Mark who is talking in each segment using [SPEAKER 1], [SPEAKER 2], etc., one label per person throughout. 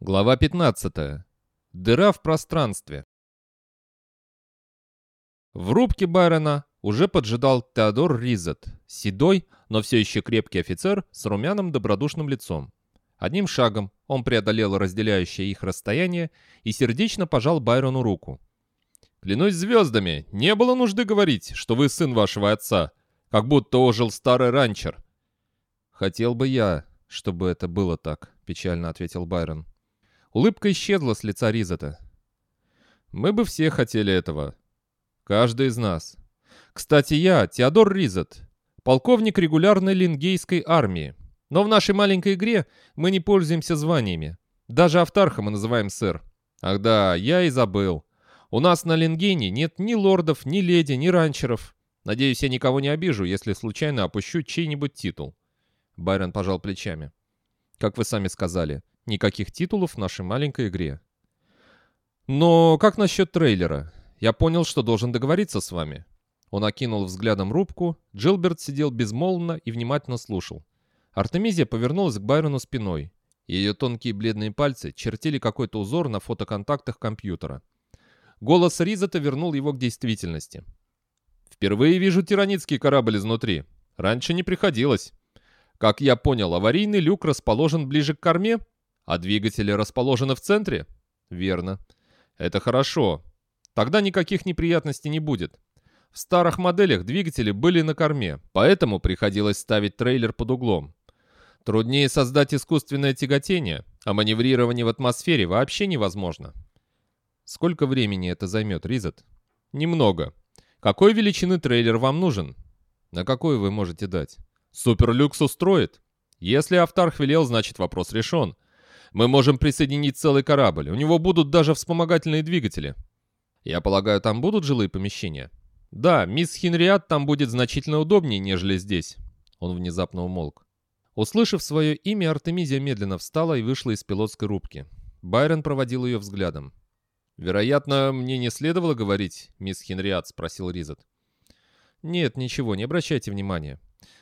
[SPEAKER 1] Глава 15. Дыра в пространстве. В рубке Байрона уже поджидал Теодор Ризет, седой, но все еще крепкий офицер с румяным добродушным лицом. Одним шагом он преодолел разделяющее их расстояние и сердечно пожал Байрону руку. «Клянусь звездами, не было нужды говорить, что вы сын вашего отца, как будто ожил старый ранчер». «Хотел бы я, чтобы это было так», — печально ответил Байрон. Улыбка исчезла с лица Ризета. «Мы бы все хотели этого. Каждый из нас. Кстати, я, Теодор Ризет, полковник регулярной лингейской армии. Но в нашей маленькой игре мы не пользуемся званиями. Даже Автарха мы называем сэр. Ах да, я и забыл. У нас на Лингене нет ни лордов, ни леди, ни ранчеров. Надеюсь, я никого не обижу, если случайно опущу чей-нибудь титул». Байрон пожал плечами. «Как вы сами сказали, Никаких титулов в нашей маленькой игре. Но как насчет трейлера? Я понял, что должен договориться с вами. Он окинул взглядом рубку. Джилберт сидел безмолвно и внимательно слушал. Артемизия повернулась к Байрону спиной. Ее тонкие бледные пальцы чертили какой-то узор на фотоконтактах компьютера. Голос Ризата вернул его к действительности. «Впервые вижу тиранитский корабль изнутри. Раньше не приходилось. Как я понял, аварийный люк расположен ближе к корме?» А двигатели расположены в центре? Верно. Это хорошо. Тогда никаких неприятностей не будет. В старых моделях двигатели были на корме, поэтому приходилось ставить трейлер под углом. Труднее создать искусственное тяготение, а маневрирование в атмосфере вообще невозможно. Сколько времени это займет, Ризет? Немного. Какой величины трейлер вам нужен? На какой вы можете дать? Суперлюкс устроит? Если Автарх велел, значит вопрос решен. Мы можем присоединить целый корабль. У него будут даже вспомогательные двигатели. Я полагаю, там будут жилые помещения? Да, мисс Хенриат там будет значительно удобнее, нежели здесь. Он внезапно умолк. Услышав свое имя, Артемизия медленно встала и вышла из пилотской рубки. Байрон проводил ее взглядом. «Вероятно, мне не следовало говорить, мисс Хенриат?» — спросил Ризет. «Нет, ничего, не обращайте внимания.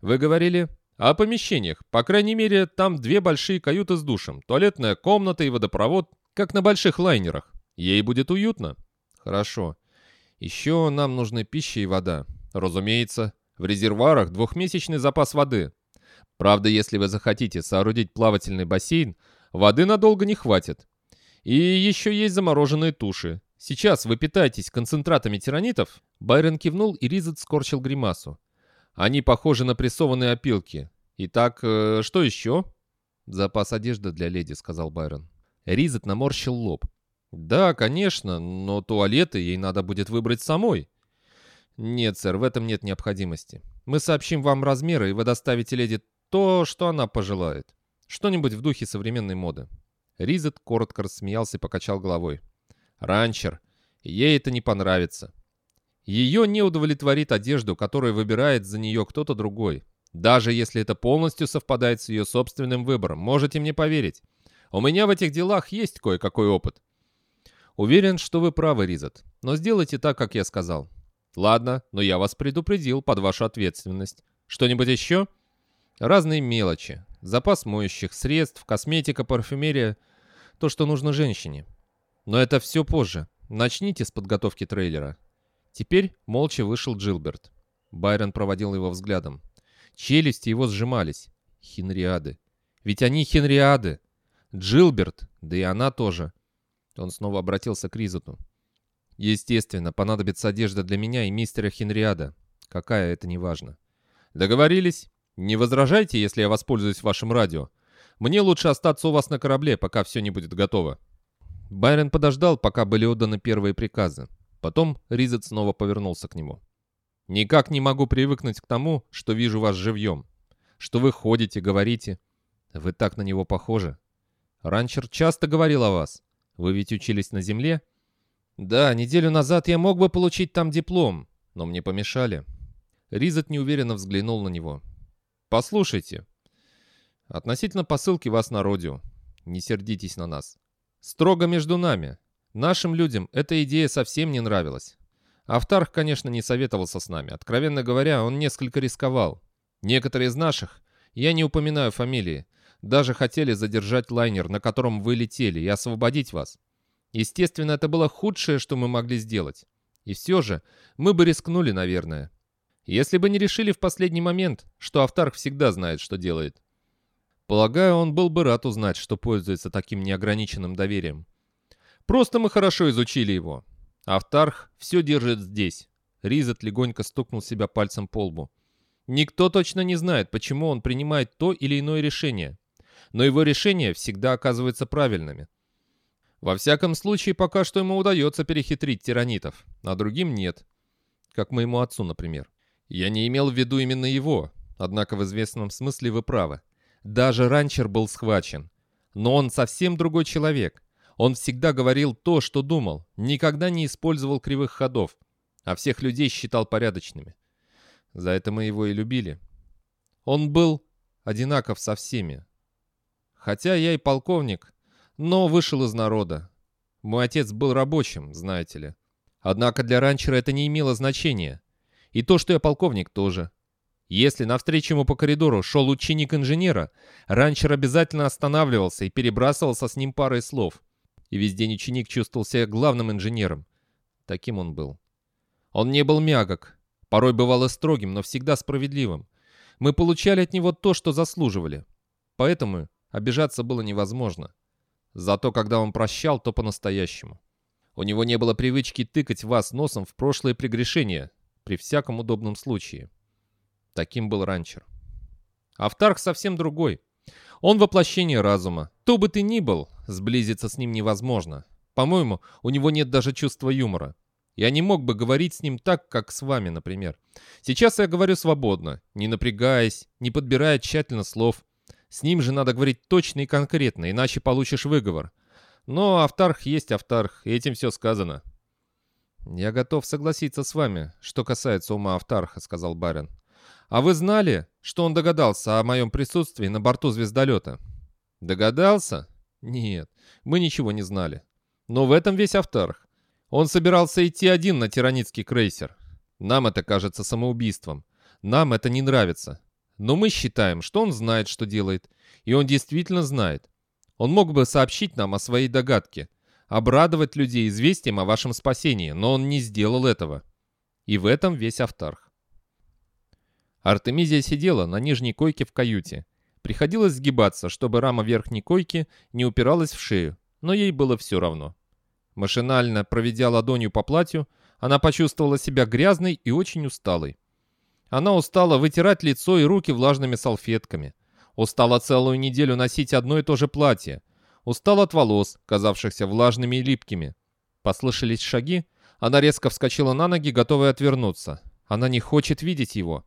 [SPEAKER 1] Вы говорили, о помещениях. По крайней мере, там две большие каюты с душем, туалетная комната и водопровод, как на больших лайнерах. Ей будет уютно. Хорошо. Еще нам нужны пища и вода. Разумеется, в резервуарах двухмесячный запас воды. Правда, если вы захотите соорудить плавательный бассейн, воды надолго не хватит. И еще есть замороженные туши. Сейчас вы питаетесь концентратами тиранитов? Байрон кивнул, и Ризет скорчил гримасу. Они похожи на прессованные опилки. Итак, э, что еще?» «Запас одежды для леди», — сказал Байрон. Ризет наморщил лоб. «Да, конечно, но туалеты ей надо будет выбрать самой». «Нет, сэр, в этом нет необходимости. Мы сообщим вам размеры, и вы доставите леди то, что она пожелает. Что-нибудь в духе современной моды». Ризет коротко рассмеялся и покачал головой. «Ранчер. Ей это не понравится. Ее не удовлетворит одежду, которую выбирает за нее кто-то другой. Даже если это полностью совпадает с ее собственным выбором. Можете мне поверить. У меня в этих делах есть кое-какой опыт. Уверен, что вы правы, Ризет. Но сделайте так, как я сказал. Ладно, но я вас предупредил под вашу ответственность. Что-нибудь еще? Разные мелочи. Запас моющих средств, косметика, парфюмерия. То, что нужно женщине. Но это все позже. Начните с подготовки трейлера. Теперь молча вышел Джилберт. Байрон проводил его взглядом. Челюсти его сжимались. Хенриады. Ведь они хенриады. Джилберт, да и она тоже. Он снова обратился к Ризоту. Естественно, понадобится одежда для меня и мистера Хенриада. Какая, это не важно. Договорились? Не возражайте, если я воспользуюсь вашим радио. Мне лучше остаться у вас на корабле, пока все не будет готово. Байрон подождал, пока были отданы первые приказы. Потом Ризет снова повернулся к нему. «Никак не могу привыкнуть к тому, что вижу вас живьем. Что вы ходите, говорите. Вы так на него похожи. Ранчер часто говорил о вас. Вы ведь учились на земле?» «Да, неделю назад я мог бы получить там диплом, но мне помешали». Ризет неуверенно взглянул на него. «Послушайте, относительно посылки вас на родио, не сердитесь на нас. Строго между нами. Нашим людям эта идея совсем не нравилась. Автарх, конечно, не советовался с нами. Откровенно говоря, он несколько рисковал. Некоторые из наших, я не упоминаю фамилии, Даже хотели задержать лайнер, на котором вы летели, и освободить вас. Естественно, это было худшее, что мы могли сделать. И все же, мы бы рискнули, наверное. Если бы не решили в последний момент, что Автарх всегда знает, что делает. Полагаю, он был бы рад узнать, что пользуется таким неограниченным доверием. Просто мы хорошо изучили его. Автарх все держит здесь. Ризет легонько стукнул себя пальцем по лбу. Никто точно не знает, почему он принимает то или иное решение. Но его решения всегда оказываются правильными. Во всяком случае, пока что ему удается перехитрить тиранитов, а другим нет. Как моему отцу, например. Я не имел в виду именно его, однако в известном смысле вы правы. Даже ранчер был схвачен. Но он совсем другой человек. Он всегда говорил то, что думал, никогда не использовал кривых ходов, а всех людей считал порядочными. За это мы его и любили. Он был одинаков со всеми. Хотя я и полковник, но вышел из народа. Мой отец был рабочим, знаете ли. Однако для ранчера это не имело значения. И то, что я полковник, тоже. Если навстречу ему по коридору шел ученик инженера, ранчер обязательно останавливался и перебрасывался с ним парой слов. И весь день ученик чувствовал себя главным инженером. Таким он был. Он не был мягок, порой бывало строгим, но всегда справедливым. Мы получали от него то, что заслуживали. Поэтому обижаться было невозможно. Зато когда он прощал, то по-настоящему. У него не было привычки тыкать вас носом в прошлые прегрешения, при всяком удобном случае. Таким был ранчер. Автарх совсем другой. Он воплощение разума. Кто бы ты ни был, сблизиться с ним невозможно. По-моему, у него нет даже чувства юмора. Я не мог бы говорить с ним так, как с вами, например. Сейчас я говорю свободно, не напрягаясь, не подбирая тщательно слов. С ним же надо говорить точно и конкретно, иначе получишь выговор. Но Автарх есть Автарх, и этим все сказано. «Я готов согласиться с вами, что касается ума Автарха», — сказал барин. «А вы знали, что он догадался о моем присутствии на борту звездолета?» «Догадался?» «Нет, мы ничего не знали. Но в этом весь Автарх. Он собирался идти один на тиранитский крейсер. Нам это кажется самоубийством. Нам это не нравится. Но мы считаем, что он знает, что делает. И он действительно знает. Он мог бы сообщить нам о своей догадке, обрадовать людей известием о вашем спасении, но он не сделал этого. И в этом весь Автарх. Артемизия сидела на нижней койке в каюте. Приходилось сгибаться, чтобы рама верхней койки не упиралась в шею, но ей было все равно. Машинально проведя ладонью по платью, она почувствовала себя грязной и очень усталой. Она устала вытирать лицо и руки влажными салфетками. Устала целую неделю носить одно и то же платье. Устал от волос, казавшихся влажными и липкими. Послышались шаги. Она резко вскочила на ноги, готовая отвернуться. Она не хочет видеть его.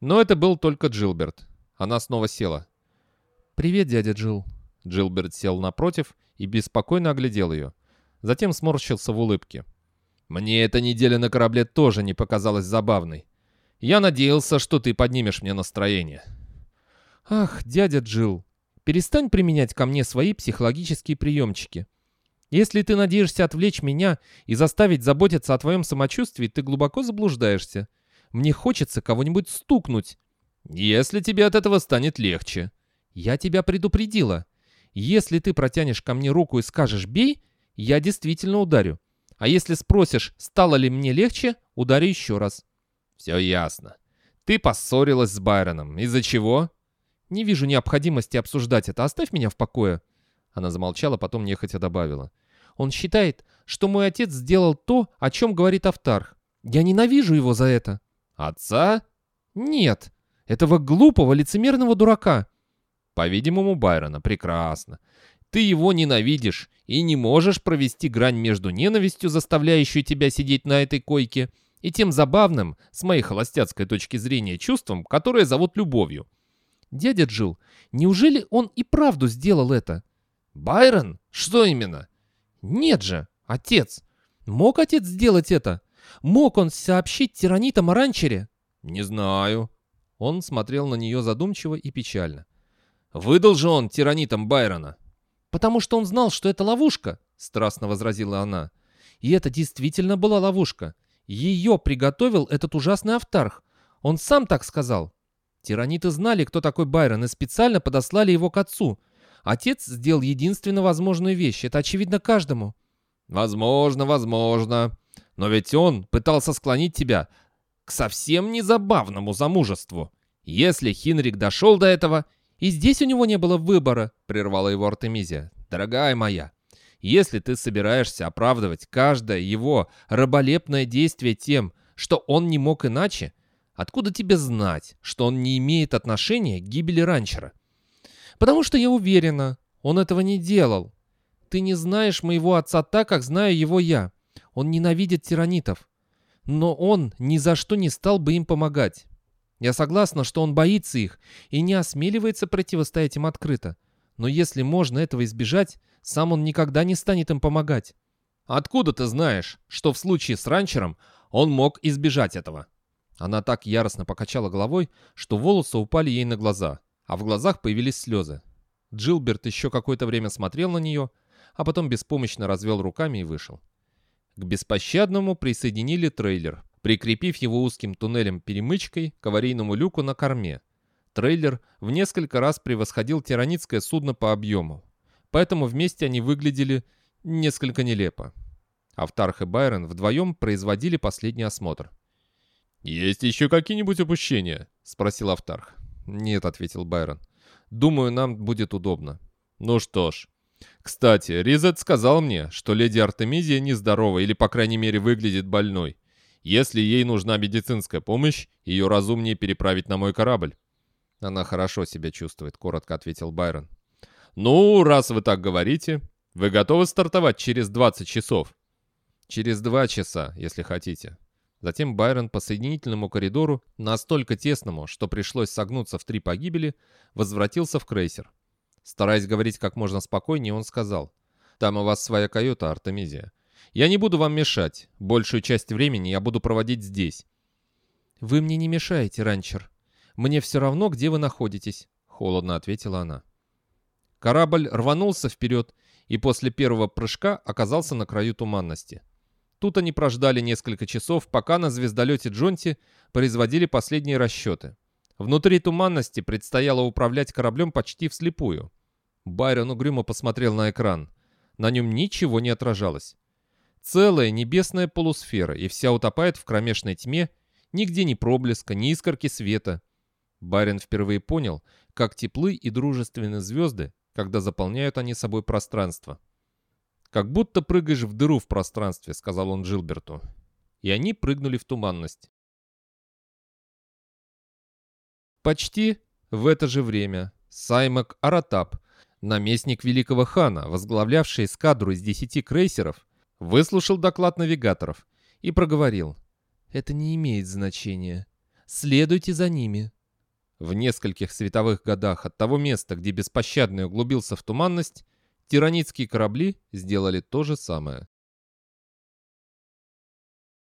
[SPEAKER 1] Но это был только Джилберт. Она снова села. «Привет, дядя Джилл». Джилберт сел напротив и беспокойно оглядел ее. Затем сморщился в улыбке. «Мне эта неделя на корабле тоже не показалась забавной. Я надеялся, что ты поднимешь мне настроение». «Ах, дядя Джилл, Перестань применять ко мне свои психологические приемчики. Если ты надеешься отвлечь меня и заставить заботиться о твоем самочувствии, ты глубоко заблуждаешься. Мне хочется кого-нибудь стукнуть. Если тебе от этого станет легче. Я тебя предупредила. Если ты протянешь ко мне руку и скажешь «бей», я действительно ударю. А если спросишь, стало ли мне легче, ударю еще раз. Все ясно. Ты поссорилась с Байроном. Из-за чего? «Не вижу необходимости обсуждать это. Оставь меня в покое». Она замолчала, потом нехотя добавила. «Он считает, что мой отец сделал то, о чем говорит Автарх. Я ненавижу его за это». «Отца?» «Нет, этого глупого, лицемерного дурака». «По-видимому, Байрона. Прекрасно. Ты его ненавидишь и не можешь провести грань между ненавистью, заставляющей тебя сидеть на этой койке, и тем забавным, с моей холостяцкой точки зрения, чувством, которое зовут любовью. «Дядя Джил, неужели он и правду сделал это?» «Байрон? Что именно?» «Нет же, отец. Мог отец сделать это? Мог он сообщить тиранитам о ранчере?» «Не знаю». Он смотрел на нее задумчиво и печально. «Выдал же он тиранитам Байрона?» «Потому что он знал, что это ловушка», — страстно возразила она. «И это действительно была ловушка. Ее приготовил этот ужасный автарх. Он сам так сказал».
[SPEAKER 2] Тираниты знали, кто такой Байрон, и специально подослали его к отцу. Отец сделал единственно возможную вещь. Это очевидно каждому.
[SPEAKER 1] Возможно, возможно. Но ведь он пытался склонить тебя к совсем незабавному замужеству. Если Хинрик дошел до этого...
[SPEAKER 2] И здесь у него не было выбора, прервала его Артемизия.
[SPEAKER 1] Дорогая моя, если ты собираешься оправдывать каждое его раболепное действие тем, что он не мог иначе, откуда тебе знать, что он не имеет отношения к гибели ранчера?
[SPEAKER 2] Потому что я уверена, он этого не делал. Ты не знаешь моего отца так, как знаю его я. Он ненавидит тиранитов. Но он ни за что не стал бы им помогать. Я согласна, что он боится их и не осмеливается противостоять им открыто. Но если можно этого избежать, сам он никогда не станет им помогать.
[SPEAKER 1] Откуда ты знаешь, что в случае с ранчером он мог избежать этого?
[SPEAKER 2] Она так яростно покачала головой, что волосы упали ей на глаза, а в глазах появились слезы. Джилберт еще какое-то время смотрел на нее, а потом беспомощно развел руками и вышел. К беспощадному присоединили трейлер, прикрепив его узким туннелем-перемычкой к аварийному люку на корме. Трейлер в несколько раз превосходил тиранитское судно по объему, поэтому вместе они выглядели несколько нелепо. Автарх и Байрон вдвоем производили последний осмотр.
[SPEAKER 1] «Есть еще какие-нибудь упущения?» — спросил Автарх.
[SPEAKER 2] «Нет», — ответил Байрон. «Думаю, нам будет удобно».
[SPEAKER 1] «Ну что ж. Кстати, Ризет сказал мне, что леди Артемизия нездорова или, по крайней мере, выглядит больной. Если ей нужна медицинская помощь, ее разумнее переправить на мой корабль».
[SPEAKER 2] «Она хорошо себя чувствует», — коротко ответил Байрон.
[SPEAKER 1] «Ну, раз вы так говорите, вы готовы стартовать через 20 часов?»
[SPEAKER 2] «Через два часа, если хотите». Затем Байрон по соединительному коридору, настолько тесному, что пришлось согнуться в три погибели, возвратился в крейсер. Стараясь говорить как можно спокойнее, он сказал, «Там у вас своя каюта, Артемизия. Я не буду вам мешать. Большую часть времени я буду проводить здесь». «Вы мне не мешаете, ранчер. Мне все равно, где вы находитесь», — холодно ответила она. Корабль рванулся вперед и после первого прыжка оказался на краю туманности. Тут они прождали несколько часов, пока на звездолете Джонти производили последние расчеты. Внутри туманности предстояло управлять кораблем почти вслепую. Байрон угрюмо посмотрел на экран. На нем ничего не отражалось. Целая небесная полусфера, и вся утопает в кромешной тьме, нигде ни проблеска, ни искорки света. Байрон впервые понял, как теплы и дружественны звезды, когда заполняют они собой пространство. «Как будто прыгаешь в дыру в пространстве», — сказал он Джилберту. И они прыгнули в туманность. Почти в это же время Саймак Аратап, наместник великого хана, возглавлявший эскадру из десяти крейсеров, выслушал доклад навигаторов и проговорил. «Это не имеет значения. Следуйте за ними». В нескольких световых годах от того места, где беспощадный углубился в туманность, Тиранитские корабли сделали то же самое.